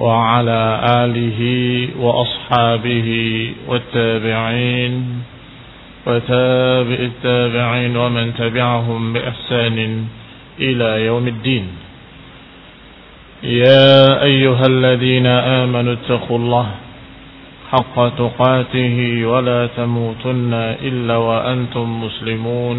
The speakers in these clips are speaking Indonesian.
وعلى آله وأصحابه والتابعين وتابع التابعين ومن تبعهم بإحسان إلى يوم الدين. يا أيها الذين آمنوا اتقوا الله حق تقاته ولا تموتن إلا وأنتم مسلمون.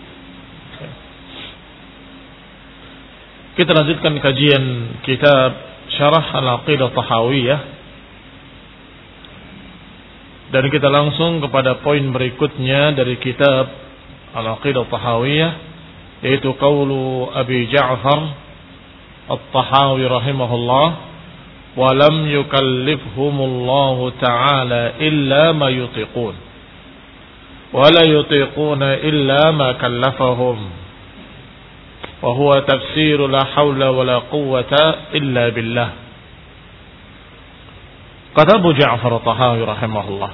Kita lanjutkan kajian kitab Syarah Al-Aqidah Tahawiyah. Dan kita langsung kepada poin berikutnya dari kitab Al-Aqidah Tahawiyah yaitu qaulu Abi Ja'far At-Tahawi rahimahullah wa lam yukallifhumullahu ta'ala illa ma yutiqun wa la yutiquna illa ma kallafahum وهو تفسير لا حول ولا قوة إلا بالله kata Abu Ja'far Tahawi rahimahullah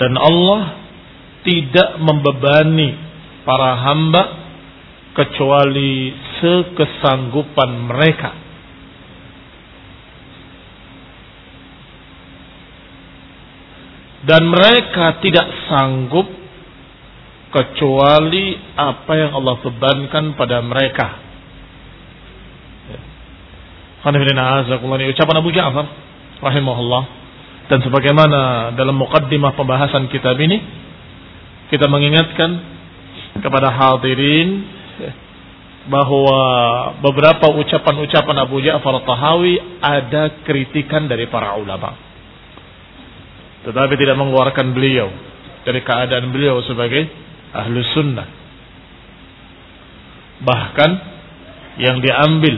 dan Allah tidak membebani para hamba kecuali sekesanggupan mereka dan mereka tidak sanggup kecuali apa yang Allah bebankan pada mereka. Ucapan Abu Ja'far rahimahullah dan sebagaimana dalam mukaddimah pembahasan kitab ini kita mengingatkan kepada hadirin bahwa beberapa ucapan-ucapan Abu Ja'far Tahawi ada kritikan dari para ulama. Tetapi tidak mengeluarkan beliau dari keadaan beliau sebagai ahlu sunnah. Bahkan yang diambil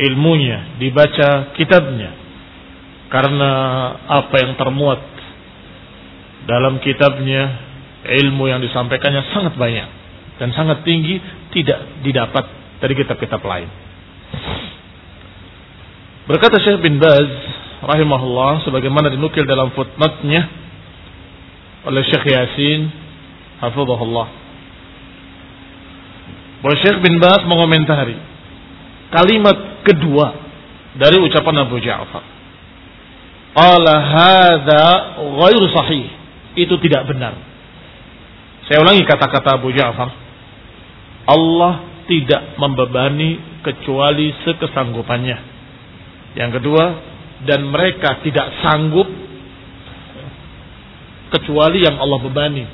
ilmunya, dibaca kitabnya. Karena apa yang termuat dalam kitabnya, ilmu yang disampaikannya sangat banyak. Dan sangat tinggi, tidak didapat dari kitab-kitab lain. Berkata Syekh bin Baz rahimahullah sebagaimana dinukil dalam footnote-nya oleh Syekh Yasin hafizahullah. Bahwa Syekh bin Baz mengomentari kalimat kedua dari ucapan Abu Ja'far. Qala hadza ghairu sahih. Itu tidak benar. Saya ulangi kata-kata Abu Ja'far. Allah tidak membebani kecuali sekesanggupannya. Yang kedua, dan mereka tidak sanggup kecuali yang Allah bebani.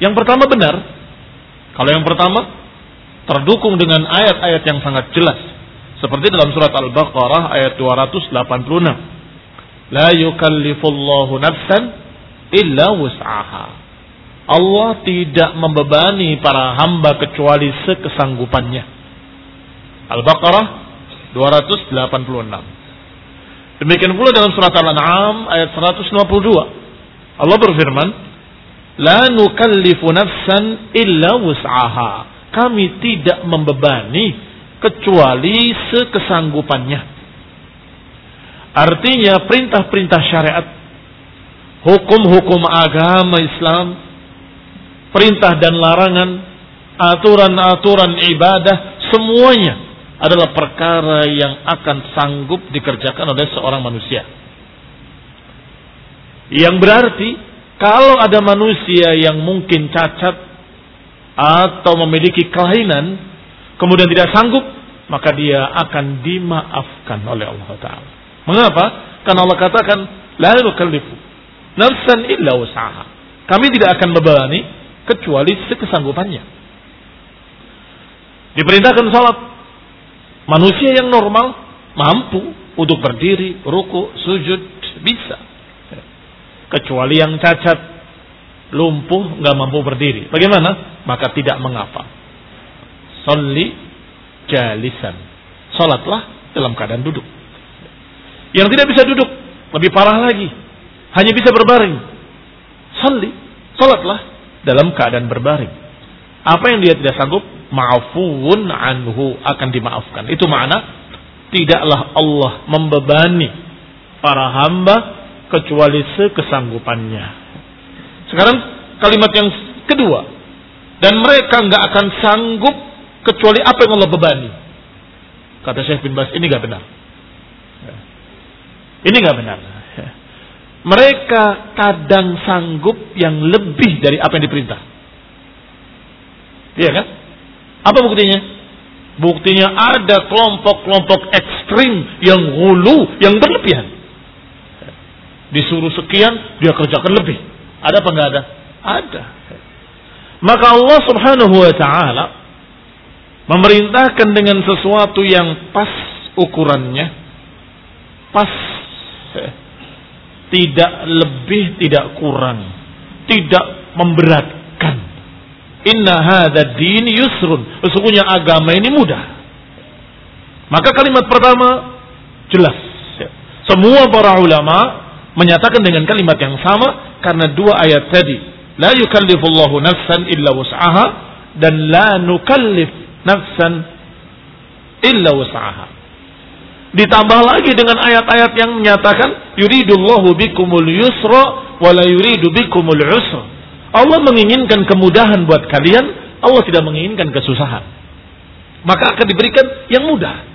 Yang pertama benar. Kalau yang pertama terdukung dengan ayat-ayat yang sangat jelas. Seperti dalam surat Al-Baqarah ayat 286. La yukallifullahu nafsan illa wus'aha. Allah tidak membebani para hamba kecuali sekesanggupannya. Al-Baqarah 286. Demikian pula dalam surat Al-An'am ayat 152. Allah berfirman, La nukallifu nafsan illa wus'aha. Kami tidak membebani kecuali sekesanggupannya. Artinya perintah-perintah syariat, hukum-hukum agama Islam perintah dan larangan, aturan-aturan ibadah, semuanya adalah perkara yang akan sanggup dikerjakan oleh seorang manusia. Yang berarti kalau ada manusia yang mungkin cacat atau memiliki kelainan, kemudian tidak sanggup, maka dia akan dimaafkan oleh Allah Taala. Mengapa? Karena Allah katakan, la nukallifu nafsan illa usaha. Kami tidak akan membebani kecuali sekesanggupannya. Diperintahkan salat. Manusia yang normal mampu untuk berdiri, ruku, sujud bisa. Kecuali yang cacat, lumpuh, nggak mampu berdiri. Bagaimana? Maka tidak mengapa. Soli jalisan. Salatlah dalam keadaan duduk. Yang tidak bisa duduk, lebih parah lagi. Hanya bisa berbaring. Soli, salatlah dalam keadaan berbaring. Apa yang dia tidak sanggup, ma'fuun anhu akan dimaafkan. Itu makna tidaklah Allah membebani para hamba kecuali sekesanggupannya. Sekarang kalimat yang kedua. Dan mereka nggak akan sanggup kecuali apa yang Allah bebani. Kata Syekh bin Bas, ini nggak benar. Ini nggak benar mereka kadang sanggup yang lebih dari apa yang diperintah. Iya kan? Apa buktinya? Buktinya ada kelompok-kelompok ekstrim yang hulu, yang berlebihan. Disuruh sekian, dia kerjakan lebih. Ada apa enggak ada? Ada. Maka Allah subhanahu wa ta'ala memerintahkan dengan sesuatu yang pas ukurannya, pas tidak lebih, tidak kurang. Tidak memberatkan. Inna hadha din yusrun. Sesungguhnya agama ini mudah. Maka kalimat pertama jelas. Semua para ulama menyatakan dengan kalimat yang sama karena dua ayat tadi. La yukallifullahu nafsan illa wus'aha dan la nukallif nafsan illa wus'aha. Ditambah lagi dengan ayat-ayat yang menyatakan yuridullahu bikumul yusra wa la yuridu bikumul usra. Allah menginginkan kemudahan buat kalian, Allah tidak menginginkan kesusahan. Maka akan diberikan yang mudah.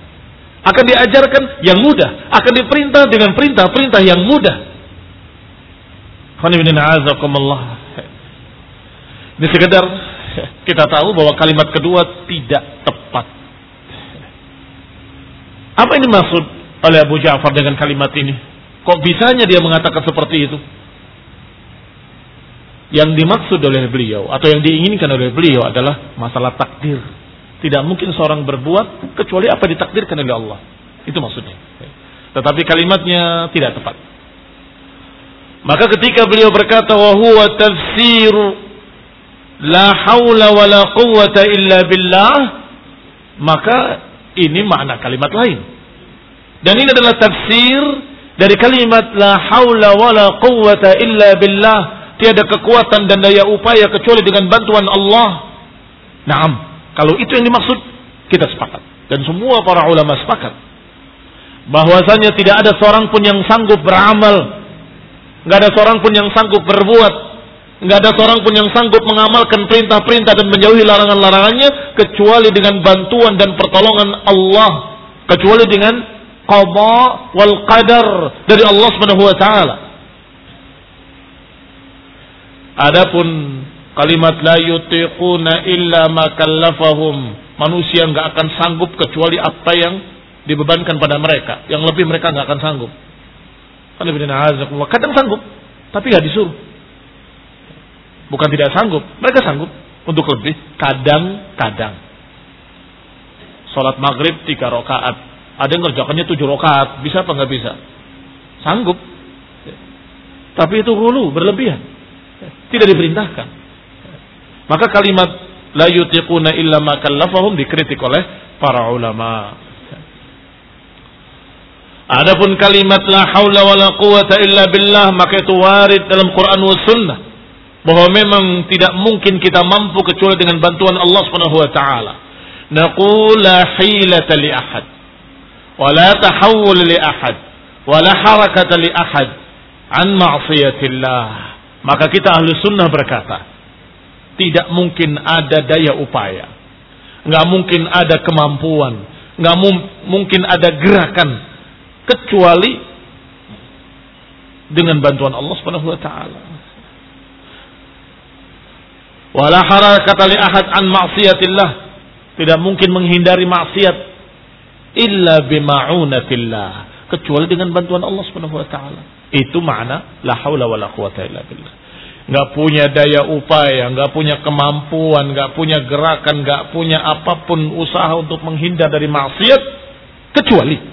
Akan diajarkan yang mudah, akan diperintah dengan perintah-perintah yang mudah. Ini sekedar kita tahu bahwa kalimat kedua tidak tepat. Apa ini maksud oleh Abu Ja'far dengan kalimat ini? Kok bisanya dia mengatakan seperti itu? Yang dimaksud oleh beliau atau yang diinginkan oleh beliau adalah masalah takdir. Tidak mungkin seorang berbuat kecuali apa ditakdirkan oleh Allah. Itu maksudnya. Tetapi kalimatnya tidak tepat. Maka ketika beliau berkata wa huwa tafsir la haula wa la quwwata illa billah maka ini makna kalimat lain. Dan ini adalah tafsir dari kalimat la haula wala quwwata illa billah. Tiada kekuatan dan daya upaya kecuali dengan bantuan Allah. Naam, kalau itu yang dimaksud kita sepakat dan semua para ulama sepakat bahwasanya tidak ada seorang pun yang sanggup beramal, nggak ada seorang pun yang sanggup berbuat, nggak ada seorang pun yang sanggup mengamalkan perintah-perintah dan menjauhi larangan-larangannya kecuali dengan bantuan dan pertolongan Allah, kecuali dengan qada wal qadar dari Allah Subhanahu wa taala. Adapun kalimat la yutiquna illa ma kallafahum manusia nggak akan sanggup kecuali apa yang dibebankan pada mereka. Yang lebih mereka nggak akan sanggup kadang sanggup tapi nggak disuruh. Bukan tidak sanggup mereka sanggup untuk lebih. Kadang-kadang. Sholat maghrib tiga rakaat. Ada yang ngerjakannya tujuh rakaat. Bisa apa nggak bisa? Sanggup. Tapi itu hulu berlebihan. Tidak diperintahkan. Maka kalimat la yutiquna illa ma dikritik oleh para ulama Adapun kalimat la haula wala quwata illa billah maka itu warid dalam Quran wa sunnah bahwa memang tidak mungkin kita mampu kecuali dengan bantuan Allah Subhanahu wa taala. Naqul la hilata li ahad wa la tahawul li ahad wa la harakata li ahad an ma'siyatillah. Maka kita ahlu sunnah berkata, tidak mungkin ada daya upaya. Nggak mungkin ada kemampuan. Nggak mungkin ada gerakan kecuali dengan bantuan Allah Subhanahu wa taala. Wala harakata li ahad an ma'siyatillah. Tidak mungkin menghindari maksiat illa bima'unatillah, kecuali dengan bantuan Allah Subhanahu wa taala. Itu makna la haula wala quwata illa billah. Nggak punya daya upaya, nggak punya kemampuan, nggak punya gerakan, nggak punya apa pun usaha untuk menghindar dari maksiat kecuali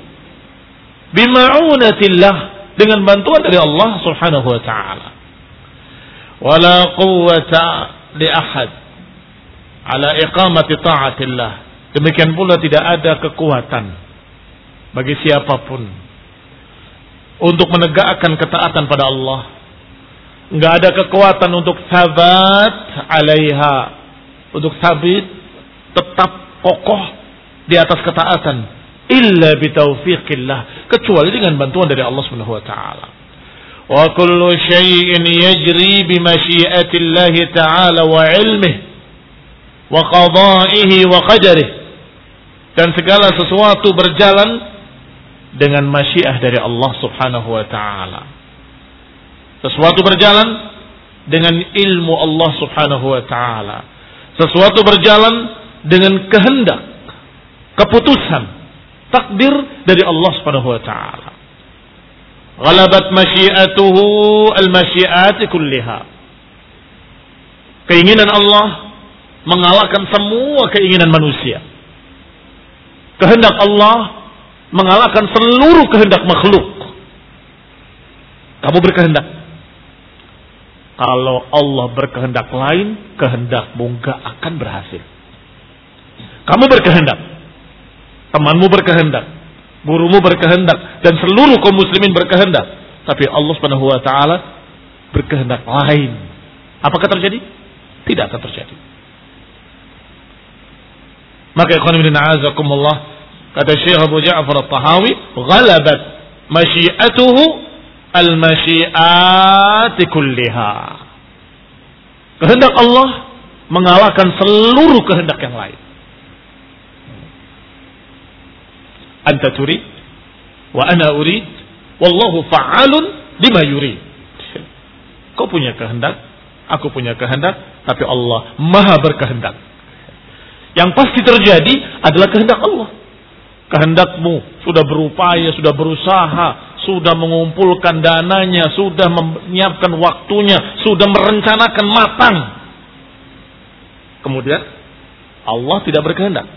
bima'unatillah dengan bantuan dari Allah Subhanahu wa taala. Wala quwwata li ahad ala iqamati ta'atillah. Demikian pula tidak ada kekuatan bagi siapa pun untuk menegakkan ketaatan pada Allah. Enggak ada kekuatan untuk sabat alaiha, untuk sabit tetap kokoh di atas ketaatan illa bitaufiqillah kecuali dengan bantuan dari Allah Subhanahu wa taala. Wa kullu syai'in yajri bi masyiatillah taala wa ilmih wa qada'ihi wa qadarihi. Dan segala sesuatu berjalan dengan masyiah dari Allah Subhanahu wa taala. Sesuatu berjalan dengan ilmu Allah Subhanahu wa taala. Sesuatu berjalan dengan kehendak, keputusan takdir dari Allah Subhanahu wa taala. Ghalabat masyiatuhu al-masyiati kulliha. Keinginan Allah mengalahkan semua keinginan manusia. Kehendak Allah mengalahkan seluruh kehendak makhluk. Kamu berkehendak. Kalau Allah berkehendak lain, kehendakmu gak akan berhasil. Kamu berkehendak temanmu berkehendak, gurumu berkehendak, dan seluruh kaum muslimin berkehendak. Tapi Allah Subhanahu wa taala berkehendak lain. Apakah terjadi? Tidak akan terjadi. Maka ikhwan bin a'azakumullah kata Syekh Abu Ja'far At-Tahawi, "Ghalabat masyiatuhu al-masyiati kulliha." Kehendak Allah mengalahkan seluruh kehendak yang lain. Anta turid wa ana urid wallahu fa'alun lima yurid. Kau punya kehendak, aku punya kehendak, tapi Allah Maha berkehendak. Yang pasti terjadi adalah kehendak Allah. Kehendakmu sudah berupaya, sudah berusaha, sudah mengumpulkan dananya, sudah menyiapkan waktunya, sudah merencanakan matang. Kemudian Allah tidak berkehendak.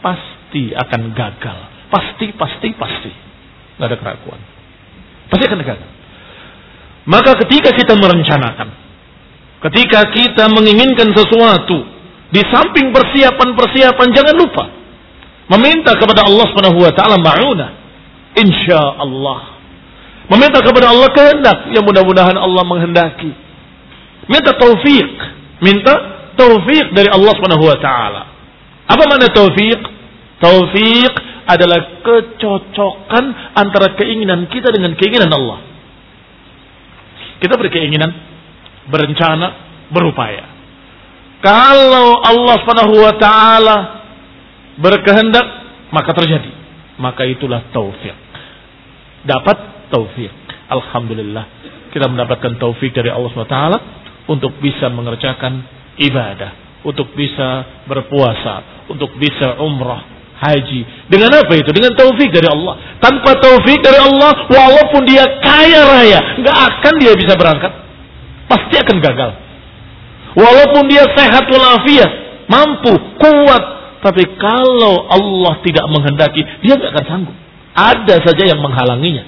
Pas pasti akan gagal. Pasti, pasti, pasti. Nggak ada keraguan. Pasti akan gagal. Maka ketika kita merencanakan, ketika kita menginginkan sesuatu, di samping persiapan-persiapan jangan lupa meminta kepada Allah Subhanahu wa ma'una. Insya Allah. Meminta kepada Allah kehendak yang mudah-mudahan Allah menghendaki. Minta taufik, minta taufik dari Allah taala. Apa makna taufik? Taufik adalah kecocokan antara keinginan kita dengan keinginan Allah. Kita berkeinginan, berencana, berupaya. Kalau Allah Subhanahu wa taala berkehendak, maka terjadi. maka itulah taufik. Dapat taufik. Alhamdulillah kita mendapatkan taufik dari Allah SWT untuk bisa mengerjakan ibadah, untuk bisa berpuasa, untuk bisa umrah, haji. Dengan apa itu? Dengan taufik dari Allah. Tanpa taufik dari Allah, walaupun dia kaya raya, nggak akan dia bisa berangkat. Pasti akan gagal. Walaupun dia sehat walafiat, mampu, kuat, tapi kalau Allah tidak menghendaki, dia nggak akan sanggup. Ada saja yang menghalanginya.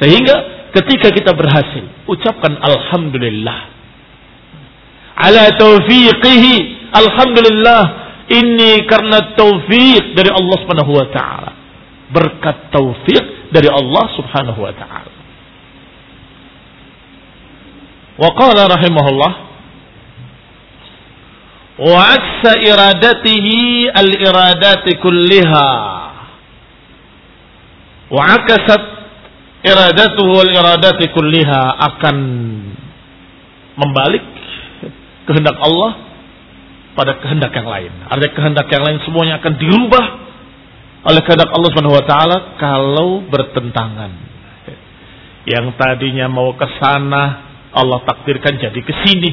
Sehingga ketika kita berhasil, ucapkan alhamdulillah. Ala taufiqihi, alhamdulillah. Ini karena taufik dari Allah Subhanahu wa taala. Berkat taufik dari Allah Subhanahu wa taala. Wa qala rahimahullah wa iradatihi al-iradati kulliha wa akasat iradatuhu wal iradati kulliha akan membalik kehendak Allah pada kehendak yang lain. Artinya kehendak yang lain semuanya akan dirubah oleh kehendak Allah Subhanahu wa taala kalau bertentangan. Yang tadinya mau ke sana Allah takdirkan jadi ke sini.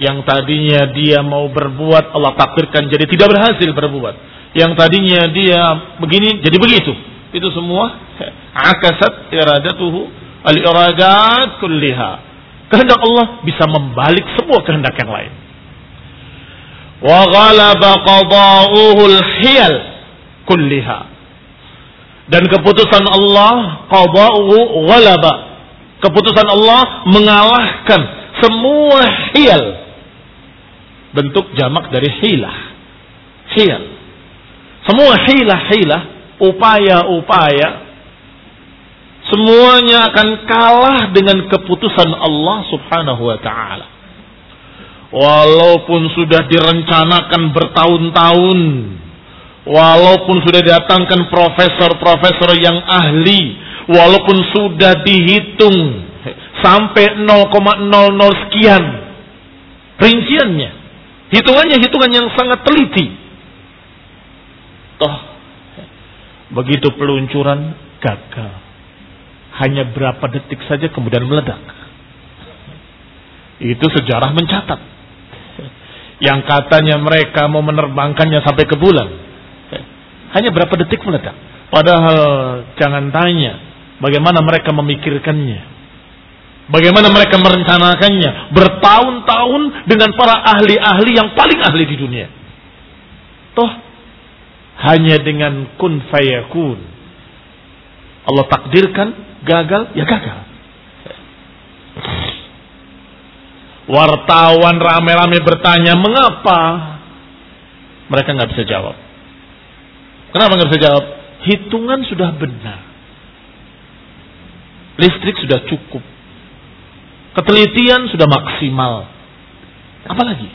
Yang tadinya dia mau berbuat Allah takdirkan jadi tidak berhasil berbuat. Yang tadinya dia begini jadi begitu. Itu semua akasat iradatuhu al-iradat kulliha. Kehendak Allah bisa membalik semua kehendak yang lain. Wa ghalaba qada'uhu al-hiyal kulliha. Dan keputusan Allah qada'uhu ghalaba. Keputusan Allah mengalahkan semua hiyal. Bentuk jamak dari hilah. Hiyal. Semua hilah-hilah, upaya-upaya semuanya akan kalah dengan keputusan Allah Subhanahu wa taala. Walaupun sudah direncanakan bertahun-tahun, walaupun sudah datangkan profesor-profesor yang ahli, walaupun sudah dihitung sampai 0,00 sekian rinciannya. Hitungannya hitungan yang sangat teliti. Toh begitu peluncuran gagal hanya berapa detik saja kemudian meledak. Itu sejarah mencatat. Yang katanya mereka mau menerbangkannya sampai ke bulan. Hanya berapa detik meledak. Padahal jangan tanya bagaimana mereka memikirkannya. Bagaimana mereka merencanakannya. Bertahun-tahun dengan para ahli-ahli yang paling ahli di dunia. Toh hanya dengan kun fayakun. Allah takdirkan gagal, ya gagal. Wartawan rame-rame bertanya, mengapa? Mereka nggak bisa jawab. Kenapa nggak bisa jawab? Hitungan sudah benar. Listrik sudah cukup. Ketelitian sudah maksimal. Apalagi?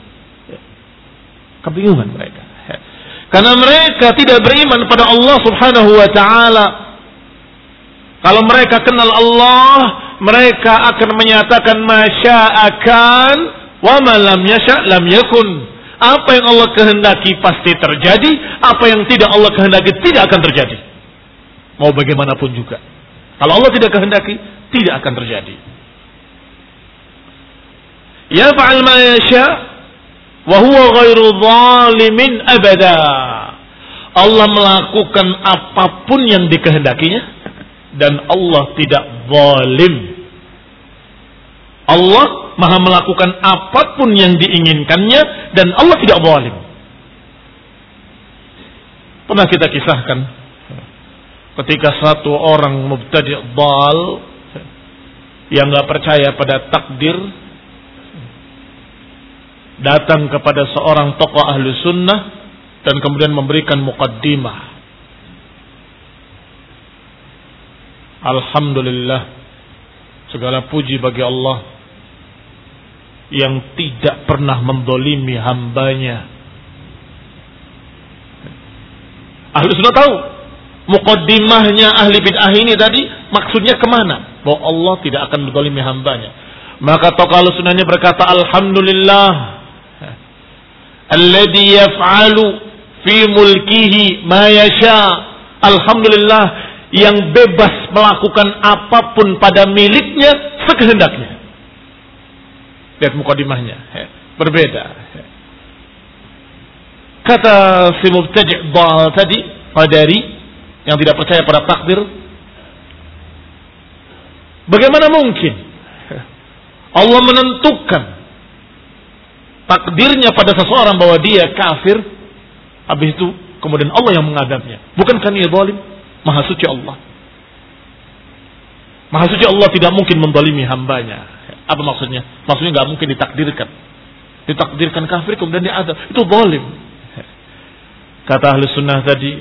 Kebingungan mereka. Karena mereka tidak beriman pada Allah subhanahu wa ta'ala. Kalau mereka kenal Allah, mereka akan menyatakan akan wa malam yasha lam yakun. Apa yang Allah kehendaki pasti terjadi, apa yang tidak Allah kehendaki tidak akan terjadi. Mau bagaimanapun juga. Kalau Allah tidak kehendaki, tidak akan terjadi. Ya fa'al ma yasha wa huwa ghairu zalimin abada. Allah melakukan apa pun yang dikehendakinya dan Allah tidak zalim. Allah maha melakukan apa pun yang diinginkannya dan Allah tidak zalim. Pernah kita kisahkan ketika satu orang mubtadi' dal yang nggak percaya pada takdir datang kepada seorang tokoh ahlu sunnah dan kemudian memberikan mukaddimah Alhamdulillah segala puji bagi Allah yang tidak pernah mendolimi hambanya. Ahli sunnah tahu mukaddimahnya ahli bid'ah ini tadi maksudnya ke mana? Bahwa Allah tidak akan mendolimi hambanya. Maka tokoh sunnahnya berkata Alhamdulillah Alladhi yaf'alu fi mulkihi ma yasha' Alhamdulillah yang bebas melakukan apa pun pada miliknya sekehendaknya. Lihat mukadimahnya, berbeda. Kata si mubtadi' tadi, Qadari yang tidak percaya pada takdir, bagaimana mungkin Allah menentukan takdirnya pada seseorang bahwa dia kafir, habis itu kemudian Allah yang mengadabnya. Bukankah ia zalim? Maha suci Allah. Maha suci Allah tidak mungkin mendalimi hambanya. Apa maksudnya? Maksudnya nggak mungkin ditakdirkan. Ditakdirkan kafir kemudian dia ada. Itu zalim. Kata ahli sunnah tadi.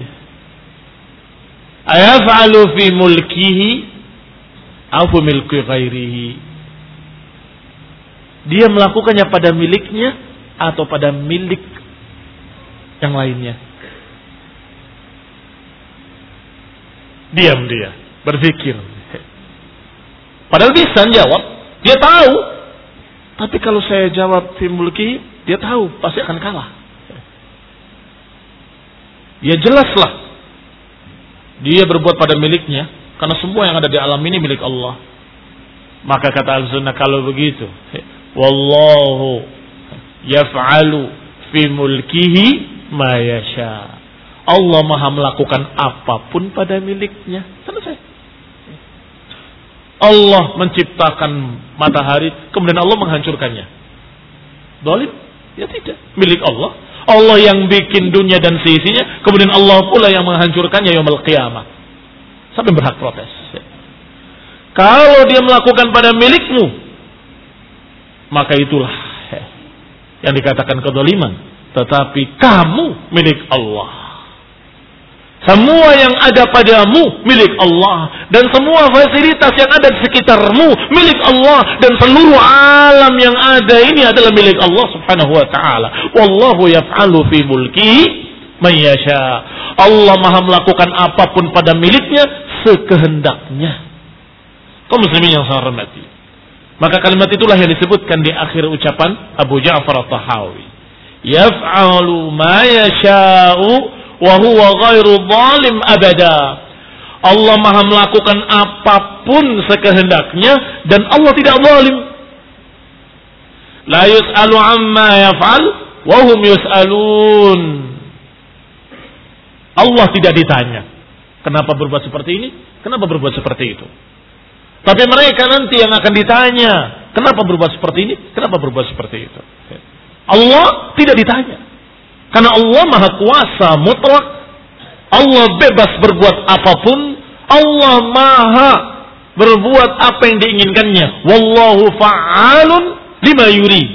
Ayaf'alu fi mulkihi Aku milki ghairihi. Dia melakukannya pada miliknya atau pada milik yang lainnya. Diam dia, berpikir. Padahal bisa jawab, dia tahu. Tapi kalau saya jawab mulki, dia tahu pasti akan kalah. Ya jelaslah. Dia berbuat pada miliknya, karena semua yang ada di alam ini milik Allah. Maka kata al-sunnah kalau begitu, wallahu yaf'alu fi mulkihi ma yasha. Allah maha melakukan apa pun pada miliknya. Selesai. Allah menciptakan matahari, kemudian Allah menghancurkannya. Dolim? Ya tidak. Milik Allah. Allah yang bikin dunia dan seisinya, kemudian Allah pula yang menghancurkannya yaumul qiyamah. Sampai berhak protes. Kalau dia melakukan pada milikmu, maka itulah yang dikatakan kedoliman. Tetapi kamu milik Allah. Semua yang ada padamu milik Allah dan semua fasilitas yang ada di sekitarmu milik Allah dan seluruh alam yang ada ini adalah milik Allah Subhanahu wa taala. Wallahu yaf'alu fi mulki man yasha. Allah Maha melakukan apa pun pada miliknya sekehendaknya. Kau muslimin yang saya hormati. Maka kalimat itulah yang disebutkan di akhir ucapan Abu Ja'far At-Tahawi. Yaf'alu ma yasha'u wa ghairu zalim abada. Allah Maha melakukan apa pun sekehendaknya dan Allah tidak zalim. La yus'alu amma yaf'al wa hum yus'alun. Allah tidak ditanya. Kenapa berbuat seperti ini? Kenapa berbuat seperti itu? Tapi mereka nanti yang akan ditanya. Kenapa berbuat seperti ini? Kenapa berbuat seperti itu? Allah tidak ditanya. Karena Allah maha kuasa mutlak. Allah bebas berbuat apa pun. Allah maha berbuat apa yang diinginkannya. Wallahu fa'alun lima yurid.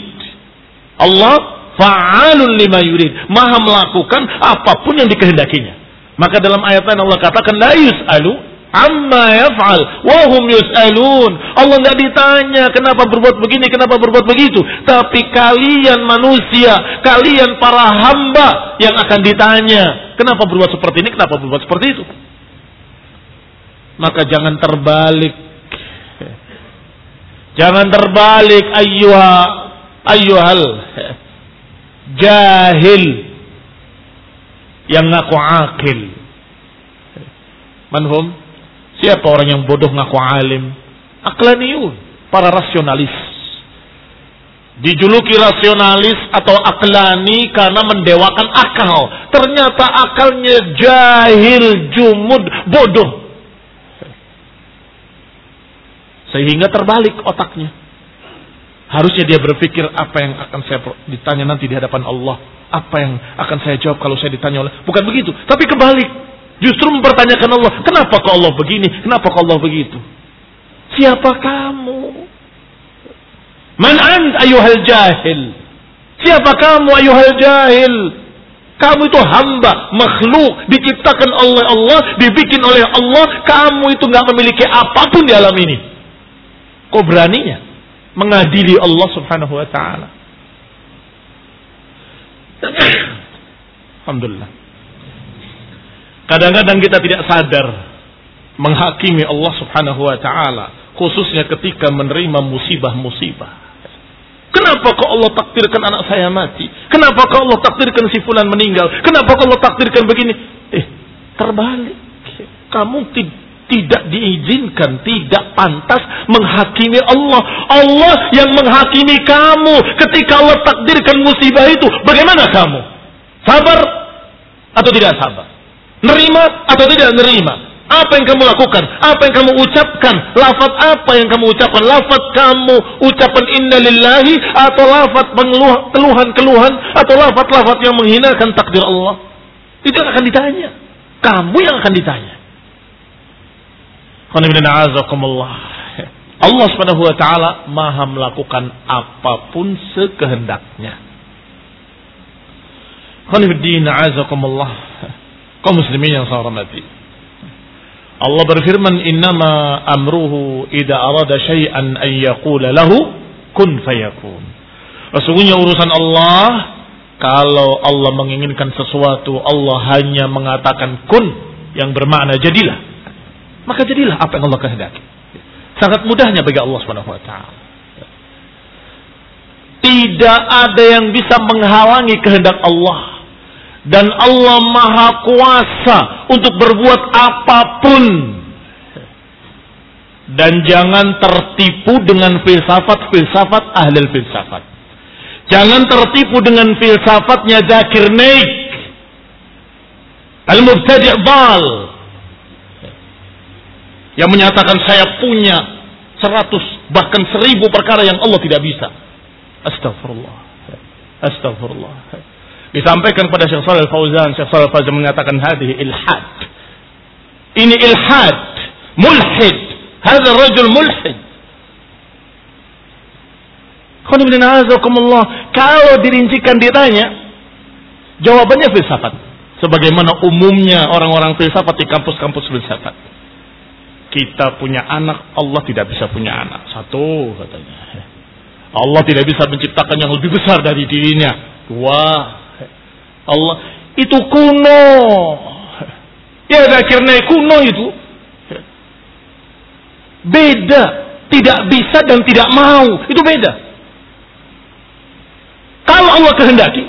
Allah fa'alun lima yurid. Maha melakukan apa pun yang dikehendakinya. Maka dalam ayat lain Allah katakan la yus'alu amma yaf'al wa hum yus'alun. Allah nggak ditanya kenapa berbuat begini, kenapa berbuat begitu, tapi kalian manusia, kalian para hamba yang akan ditanya, kenapa berbuat seperti ini, kenapa berbuat seperti itu. Maka jangan terbalik. Jangan terbalik ayyuha ayyuhal jahil yang ngaku akil. Manhum Siapa orang yang bodoh ngaku alim? Aklaniun, para rasionalis. Dijuluki rasionalis atau aklani karena mendewakan akal. Ternyata akalnya jahil, jumud, bodoh. Sehingga terbalik otaknya. Harusnya dia berpikir apa yang akan saya ditanya nanti di hadapan Allah. Apa yang akan saya jawab kalau saya ditanya oleh. Bukan begitu. Tapi kebalik. Justru mempertanyakan Allah, kenapa kok Allah begini, kenapa kok Allah begitu? Siapa kamu? Man ant ayuhal jahil? Siapa kamu ayuhal jahil? Kamu itu hamba, makhluk, diciptakan oleh Allah, dibikin oleh Allah. Kamu itu nggak memiliki apa pun di alam ini. Kok beraninya mengadili Allah subhanahu wa ta'ala? Alhamdulillah. Kadang-kadang kita tidak sadar menghakimi Allah Subhanahu wa taala, khususnya ketika menerima musibah-musibah. Kenapa kok Allah takdirkan anak saya mati? Kenapa kok Allah takdirkan si fulan meninggal? Kenapa kok Allah takdirkan begini? Eh, terbalik. Kamu tidak diizinkan, tidak pantas menghakimi Allah. Allah yang menghakimi kamu ketika Allah takdirkan musibah itu. Bagaimana kamu? Sabar atau tidak sabar? Nerima atau tidak nerima? Apa yang kamu lakukan? Apa yang kamu ucapkan? Lafat apa yang kamu ucapkan? Lafat kamu ucapan innalillahi atau lafat keluhan-keluhan atau lafat-lafat yang menghinakan takdir Allah? Itu yang akan ditanya. Kamu yang akan ditanya. Allah subhanahu wa ta'ala maha melakukan apa pun sekehendaknya. Khonifuddin Kau muslimin yang saya hormati. Allah berfirman, "Innama amruhu idza arada syai'an an yaqula lahu kun fayakun." Sesungguhnya urusan Allah kalau Allah menginginkan sesuatu, Allah hanya mengatakan kun yang bermakna jadilah maka jadilah apa yang Allah kehendaki. Sangat mudahnya bagi Allah Subhanahu wa taala. Tidak ada yang bisa menghalangi kehendak Allah. Dan Allah Maha Kuasa untuk berbuat apa pun. Dan jangan tertipu dengan filsafat-filsafat ahli filsafat. Jangan tertipu dengan filsafatnya Zakir Naik. Al-Mubtadi' Bal yang menyatakan saya punya seratus bahkan seribu perkara yang Allah tidak bisa. Astagfirullah. Astagfirullah. Disampaikan pada Syekh Shalal Fauzan, Syekh Shalal Fauzan mengatakan hadis ilhad. Ini ilhad, mulhid. Hadza rajul mulhid. Kalau dirincikan ditanya, jawabannya filsafat. Sebagaimana umumnya orang-orang filsafat di kampus-kampus filsafat kita punya anak, Allah tidak bisa punya anak. Satu katanya. Allah tidak bisa menciptakan yang lebih besar dari dirinya. Dua. Allah itu kuno. Ya akhirnya kuno itu. Beda. Tidak bisa dan tidak mau. Itu beda. Kalau Allah kehendaki,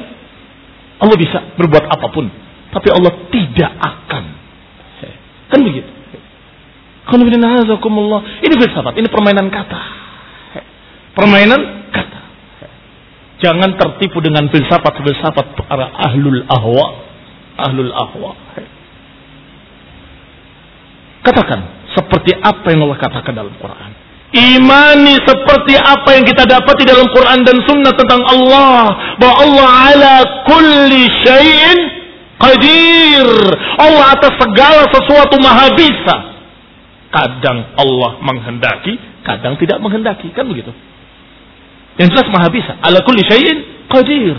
Allah bisa berbuat apa pun. Tapi Allah tidak akan. Kan begitu. Ini filsafat, ini permainan kata. Permainan kata. Jangan tertipu dengan filsafat-filsafat para ahlul ahwa. Ahlul ahwa. Katakan seperti apa yang Allah katakan dalam Quran. Imani seperti apa yang kita dapat di dalam Quran dan Sunnah tentang Allah. Bahwa Allah ala kulli syai'in qadir. Allah atas segala sesuatu maha bisa. Kadang Allah menghendaki, kadang tidak menghendaki. Kan begitu. Yang jelas maha bisa. Ala kulli syai'in qadir.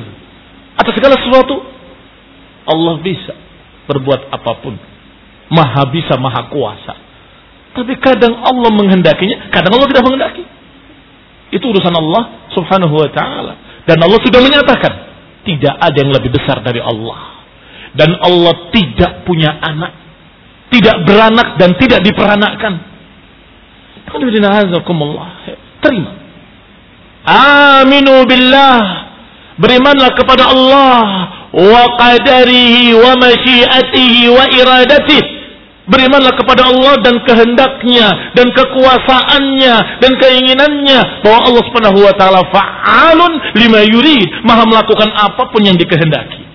Atas segala sesuatu Allah bisa berbuat apa pun. Maha bisa, maha kuasa. Tapi kadang Allah menghendakinya, kadang Allah tidak menghendaki. Itu urusan Allah subhanahu wa ta'ala. Dan Allah sudah menyatakan, tidak ada yang lebih besar dari Allah. Dan Allah tidak punya anak tidak beranak dan tidak diperanakkan. Terima. Aminu billah. Berimanlah kepada Allah wa qadarihi wa masyiatihi wa iradatihi. Berimanlah kepada Allah dan kehendaknya dan kekuasaannya dan keinginannya bahwa Allah Subhanahu wa taala fa'alun lima yurid, maha melakukan apa pun yang dikehendaki.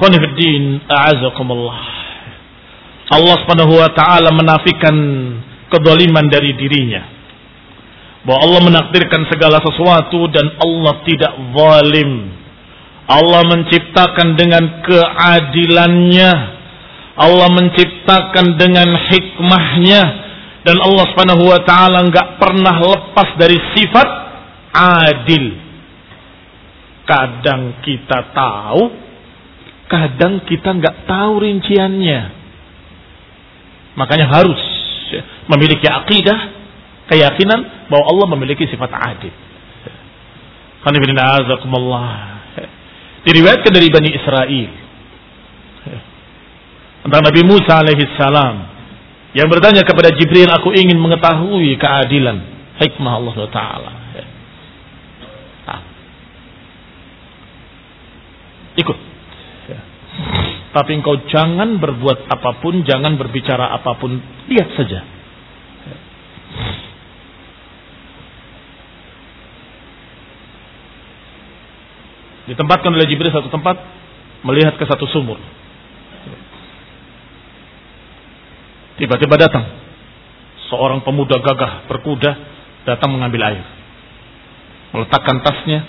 Khonifuddin a'azakumullah. Allah subhanahu wa ta'ala menafikan kedoliman dari dirinya. Bahwa Allah menakdirkan segala sesuatu dan Allah tidak zalim. Allah menciptakan dengan keadilannya. Allah menciptakan dengan hikmahnya. Dan Allah subhanahu wa ta'ala nggak pernah lepas dari sifat adil. Kadang kita tahu, kadang kita nggak tahu rinciannya. Makanya harus ya, memiliki akidah, keyakinan bahwa Allah memiliki sifat adil. Diriwayatkan dari Bani Israel tentang Nabi Musa alaihi salam yang bertanya kepada Jibril, aku ingin mengetahui keadilan hikmah Allah Taala. Tapi engkau jangan berbuat apa pun, jangan berbicara apa pun. Lihat saja. Ditempatkan oleh Jibril satu tempat, melihat ke satu sumur. Tiba-tiba datang seorang pemuda gagah berkuda datang mengambil air. Meletakkan tasnya,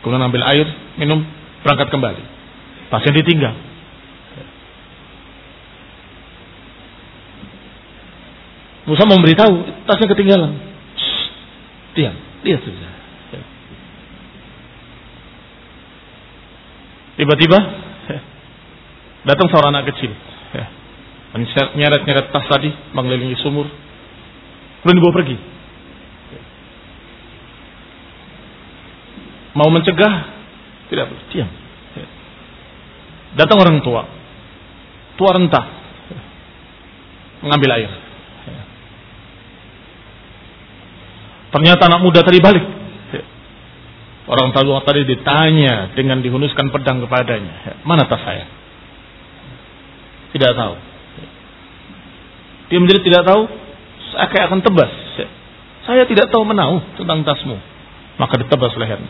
kemudian ambil air, minum, berangkat kembali. Tasnya ditinggal. Musa memberitahu, tasnya ketinggalan. Diam, lihat saja. Tiba-tiba datang seorang anak kecil. Nyeret-nyeret tas tadi, mengelilingi sumur. Kemudian dibawa pergi. Mau mencegah, tidak boleh. Diam. Datang orang tua. Tua rentah. Mengambil air. Ternyata anak muda tadi balik. Orang tua tadi ditanya dengan dihunuskan pedang kepadanya. Mana tas saya? Tidak tahu. Dia menjadi tidak tahu. Saya kayak akan tebas. Saya tidak tahu menau tentang tasmu. Maka ditebas leher.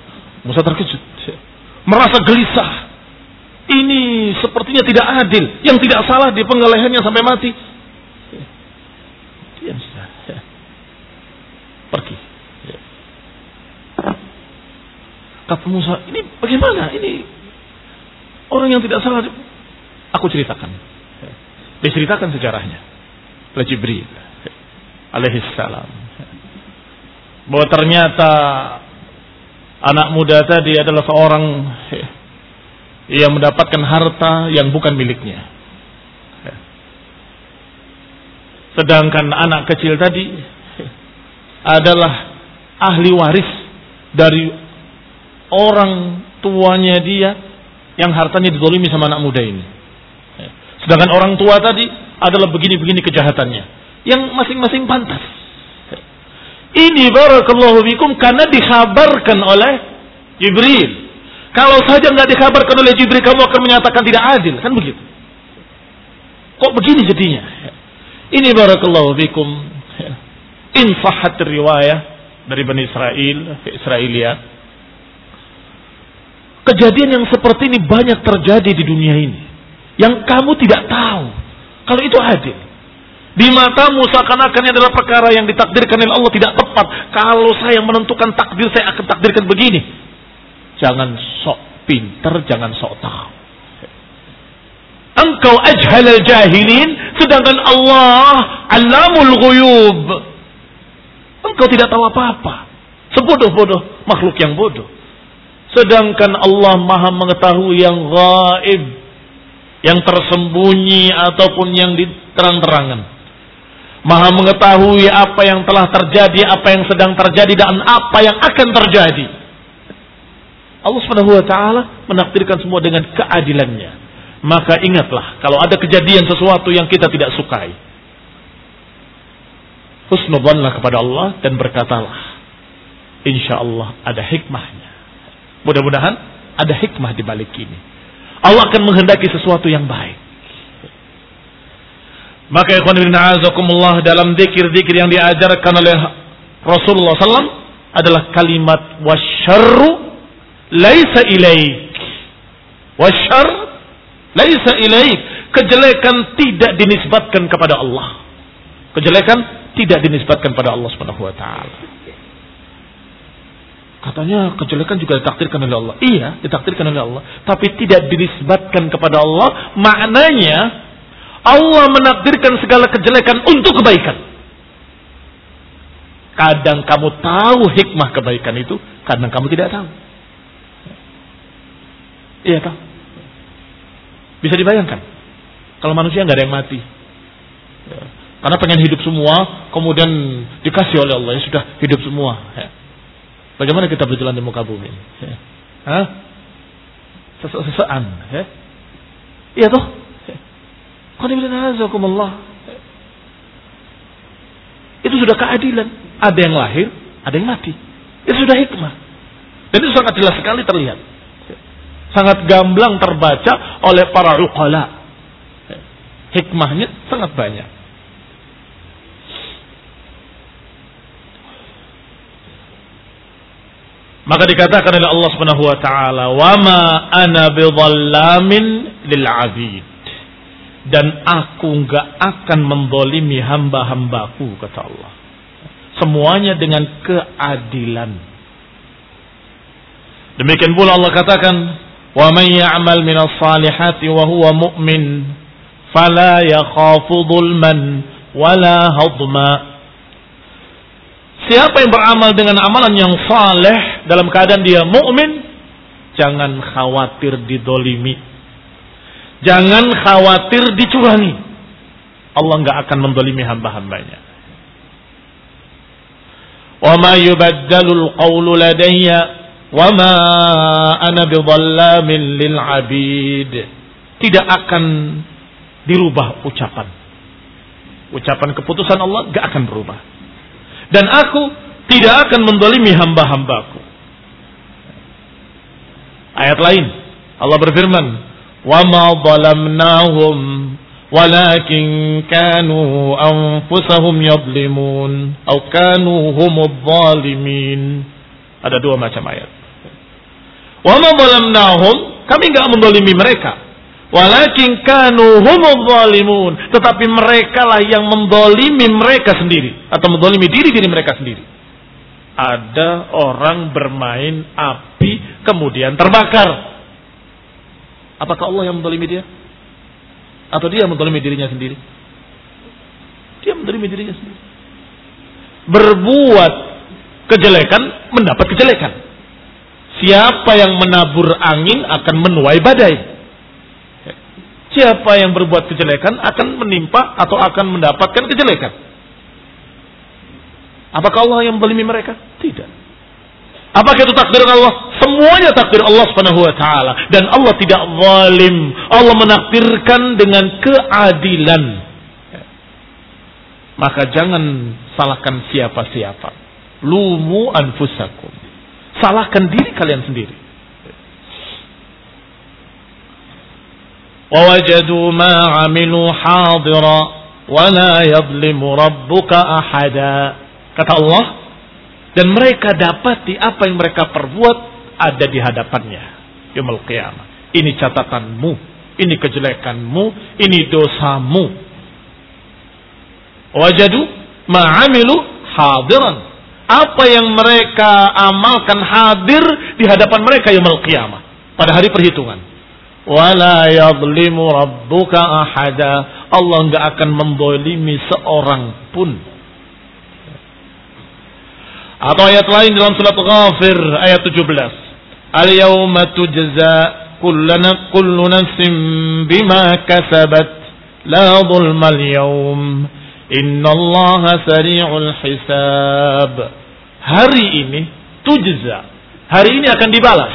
Musa terkejut. Merasa gelisah. Ini sepertinya tidak adil. Yang tidak salah di lehernya sampai mati. Diam sudah. Pergi. Kata Musa, ini bagaimana? Ini orang yang tidak salah. Aku ceritakan. Diceritakan sejarahnya. Oleh Jibril. Alaihissalam. Bahwa ternyata anak muda tadi adalah seorang yang mendapatkan harta yang bukan miliknya. Sedangkan anak kecil tadi adalah ahli waris dari orang tuanya dia yang hartanya didolimi sama anak muda ini. Sedangkan orang tua tadi adalah begini-begini kejahatannya. Yang masing-masing pantas. Ini barakallahu bikum karena dikhabarkan oleh Jibril. Kalau saja nggak dikhabarkan oleh Jibril kamu akan menyatakan tidak adil. Kan begitu. Kok begini jadinya? Ini barakallahu bikum. Infahat riwayah dari Bani Israel, Israeliat Kejadian yang seperti ini banyak terjadi di dunia ini. Yang kamu tidak tahu. Kalau itu adil. Di matamu seakan-akan adalah perkara yang ditakdirkan oleh Allah tidak tepat. Kalau saya menentukan takdir, saya akan takdirkan begini. Jangan sok pinter, jangan sok tahu. Engkau ajhal jahilin, sedangkan Allah alamul ghuyub. Engkau tidak tahu apa-apa. Sebodoh-bodoh makhluk yang bodoh. Sedangkan Allah maha mengetahui yang gaib. Yang tersembunyi ataupun yang diterang-terangan. Maha mengetahui apa yang telah terjadi, apa yang sedang terjadi, dan apa yang akan terjadi. Allah subhanahu wa ta'ala menakdirkan semua dengan keadilannya. Maka ingatlah, kalau ada kejadian sesuatu yang kita tidak sukai. Husnubhanlah kepada Allah dan berkatalah. Insya Allah ada hikmahnya. Mudah-mudahan ada hikmah di balik ini. Allah akan menghendaki sesuatu yang baik. Maka ikhwan bin a'azakumullah dalam zikir-zikir yang diajarkan oleh Rasulullah SAW adalah kalimat wasyarru laisa ilaik. Wasyar laisa ilaik. Kejelekan tidak dinisbatkan kepada Allah. Kejelekan tidak dinisbatkan pada Allah Subhanahu wa taala. Katanya kejelekan juga ditakdirkan oleh Allah. Iya, ditakdirkan oleh Allah. Tapi tidak dinisbatkan kepada Allah. Maknanya, Allah menakdirkan segala kejelekan untuk kebaikan. Kadang kamu tahu hikmah kebaikan itu, kadang kamu tidak tahu. Iya tahu. Bisa dibayangkan. Kalau manusia nggak ada yang mati. Karena pengen hidup semua, kemudian dikasih oleh Allah, ya sudah hidup semua. Ya. Bagaimana kita berjalan di muka bumi? Ya. Hah? Sesean, ya? Iya toh? Qanibillah. Itu sudah keadilan. Ada yang lahir, ada yang mati. Itu sudah hikmah. Dan itu sangat jelas sekali terlihat. sangat gamblang terbaca oleh para uqala. Hikmahnya sangat banyak. Maka dikatakan oleh Allah Subhanahu wa taala, "Wa ma ana bidhallamin lil 'abid." Dan aku enggak akan mendolimi hamba-hambaku kata Allah. Semuanya dengan keadilan. Demikian pula Allah katakan, "Wa man ya'mal minas salihati wa huwa mu'min, fala yakhafu dhulman wala hadma." Siapa yang beramal dengan amalan yang saleh dalam keadaan dia mukmin, jangan khawatir didolimi. Jangan khawatir dicurangi. Allah nggak akan mendolimi hamba-hambanya. Wa ma yubaddalul qawlu ladayya wa ma ana bidhallamin lil abid. Tidak akan dirubah ucapan. Ucapan keputusan Allah gak akan berubah dan aku tidak akan mendolimi hamba-hambaku. Ayat lain Allah berfirman, "Wa ma zalamnahum walakin kanu anfusahum yadlimun atau kanu humudz zalimin." Ada dua macam ayat. Wa ma zalamnahum, kami enggak mendolimi mereka. Walakin kanu humul zalimun. Tetapi mereka lah yang mendolimi mereka sendiri. Atau mendolimi diri-diri mereka sendiri. Ada orang bermain api kemudian terbakar. Apakah Allah yang mendolimi dia? Atau dia mendolimi dirinya sendiri? Dia mendolimi dirinya sendiri. Berbuat kejelekan mendapat kejelekan. Siapa yang menabur angin akan menuai badai. Siapa yang berbuat kejelekan akan menimpa atau akan mendapatkan kejelekan. Apakah Allah yang melimi mereka? Tidak. Apakah itu takdir Allah? Semuanya takdir Allah Subhanahu wa taala dan Allah tidak zalim. Allah menakdirkan dengan keadilan. Maka jangan salahkan siapa-siapa. Lumu anfusakum. Salahkan diri kalian sendiri. ووجدوا ما عملوا حاضرا ولا يظلم ربك أحدا kata Allah dan mereka dapati apa yang mereka perbuat ada di hadapannya yaumul qiyamah. Ini catatanmu ini kejelekanmu ini dosamu. Wajadu ma'amilu hadiran. Apa yang mereka amalkan hadir di hadapan mereka yaumul qiyamah pada hari perhitungan. Wala yadlimu rabbuka ahada. Allah enggak akan mendolimi seorang pun atau ayat lain dalam surat Ghafir ayat 17 al yawma tujza kullana kullu nafsin bima kasabat la zulma al yawm innallaha sari'ul hisab. Hari ini tujza. Hari ini akan dibalas.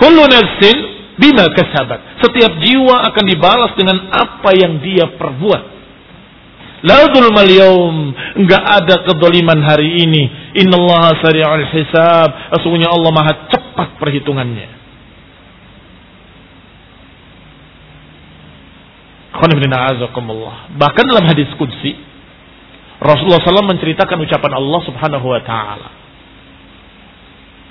Kullu nafsin bima kasabat. Setiap jiwa akan dibalas dengan apa yang dia perbuat. La dzulmal yaum, enggak ada kedoliman hari ini. Innallaha sari'ul hisab. Sesungguhnya Allah Maha cepat perhitungannya. Bahkan dalam hadis Qudsi, Rasulullah SAW menceritakan ucapan Allah Subhanahu wa taala.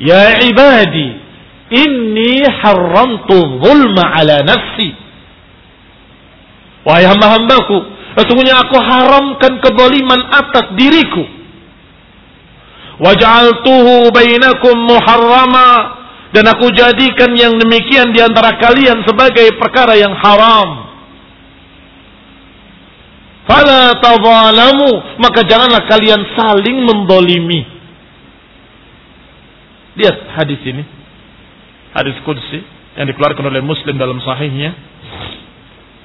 Ya ibadi, Inni haramtu zulma ala nafsi. Wahai hamba-hambaku, sesungguhnya aku haramkan kedoliman atas diriku. Waj'altuhu bainakum muharrama dan aku jadikan yang demikian di antara kalian sebagai perkara yang haram. Fala tadzalamu, maka janganlah kalian saling mendolimi. Lihat hadis ini hadis qudsi yang dikeluarkan oleh Muslim dalam sahihnya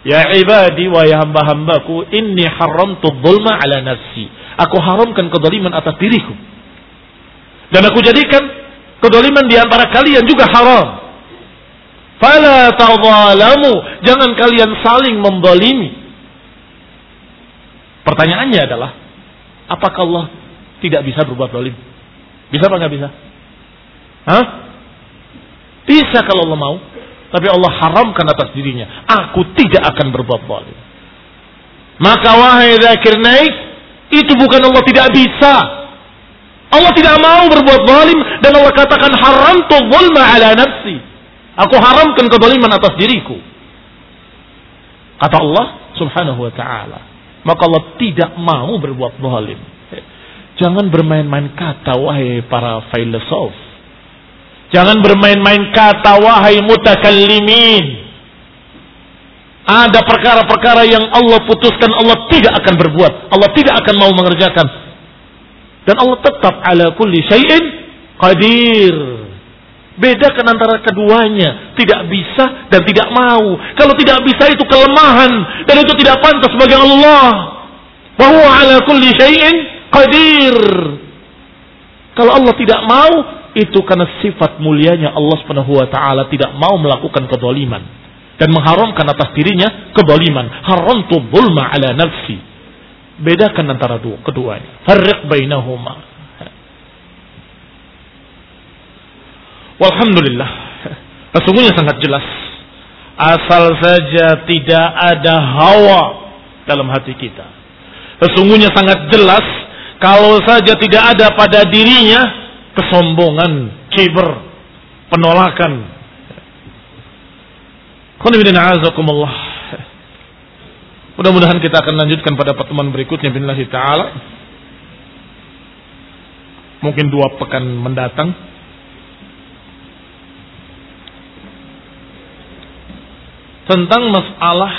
Ya ibadi wa ya hamba-hambaku inni haramtu dhulma ala nafsi. Aku haramkan kedoliman atas diriku. Dan aku jadikan kedoliman di antara kalian juga haram. Fala tadzalamu, jangan kalian saling mendolimi. Pertanyaannya adalah, apakah Allah tidak bisa berbuat dolim? Bisa apa nggak bisa? Hah? Bisa kalau Allah mau. Tapi Allah haramkan atas dirinya. Aku tidak akan berbuat zalim. Maka wahai zakir naik, itu bukan Allah tidak bisa. Allah tidak mau berbuat zalim dan Allah katakan haram tu zulma ala nafsi. Aku haramkan kezaliman atas diriku. Kata Allah subhanahu wa ta'ala. Maka Allah tidak mau berbuat zalim. Jangan bermain-main kata wahai para filosof. Jangan bermain-main kata wahai mutakallimin. Ada perkara-perkara yang Allah putuskan Allah tidak akan berbuat. Allah tidak akan mau mengerjakan. Dan Allah tetap ala kulli syai'in qadir. Bedakan antara keduanya. Tidak bisa dan tidak mau. Kalau tidak bisa itu kelemahan. Dan itu tidak pantas bagi Allah. Bahwa ala kulli syai'in qadir. Kalau Allah tidak mau, itu karena sifat mulianya Allah Subhanahu wa taala tidak mau melakukan kezaliman dan mengharamkan atas dirinya kezaliman. Haramtu zulma ala nafsi. Bedakan antara dua keduanya. Farriq bainahuma. Walhamdulillah. Sesungguhnya sangat jelas. Asal saja tidak ada hawa dalam hati kita. Sesungguhnya sangat jelas kalau saja tidak ada pada dirinya kesombongan, kiber, penolakan. Mudah-mudahan kita akan lanjutkan pada pertemuan berikutnya taala. Mungkin dua pekan mendatang. Tentang masalah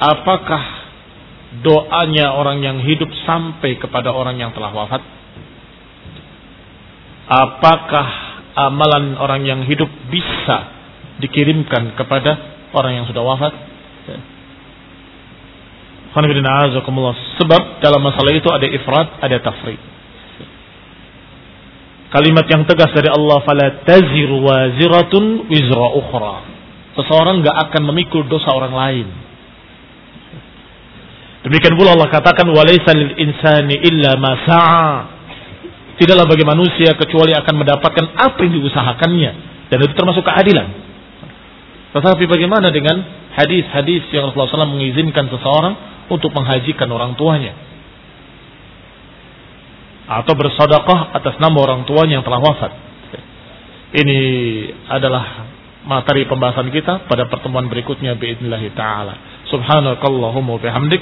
apakah doanya orang yang hidup sampai kepada orang yang telah wafat? Apakah amalan orang yang hidup bisa dikirimkan kepada orang yang sudah wafat? Sebab dalam masalah itu ada ifrat, ada tafrid. Kalimat yang tegas dari Allah, "Fala taziru waziratun wizra ukhra." Seseorang nggak akan memikul dosa orang lain. Demikian pula Allah katakan walaysa lil insani illa ma sa'a Tidaklah bagi manusia kecuali akan mendapatkan apa yang diusahakannya dan itu termasuk keadilan. Tetapi bagaimana dengan hadis-hadis yang Rasulullah SAW mengizinkan seseorang untuk menghajikan orang tuanya atau bersedekah atas nama orang tuanya yang telah wafat. Ini adalah materi pembahasan kita pada pertemuan berikutnya باذنillah taala. Subhanakallahumma wa bihamdik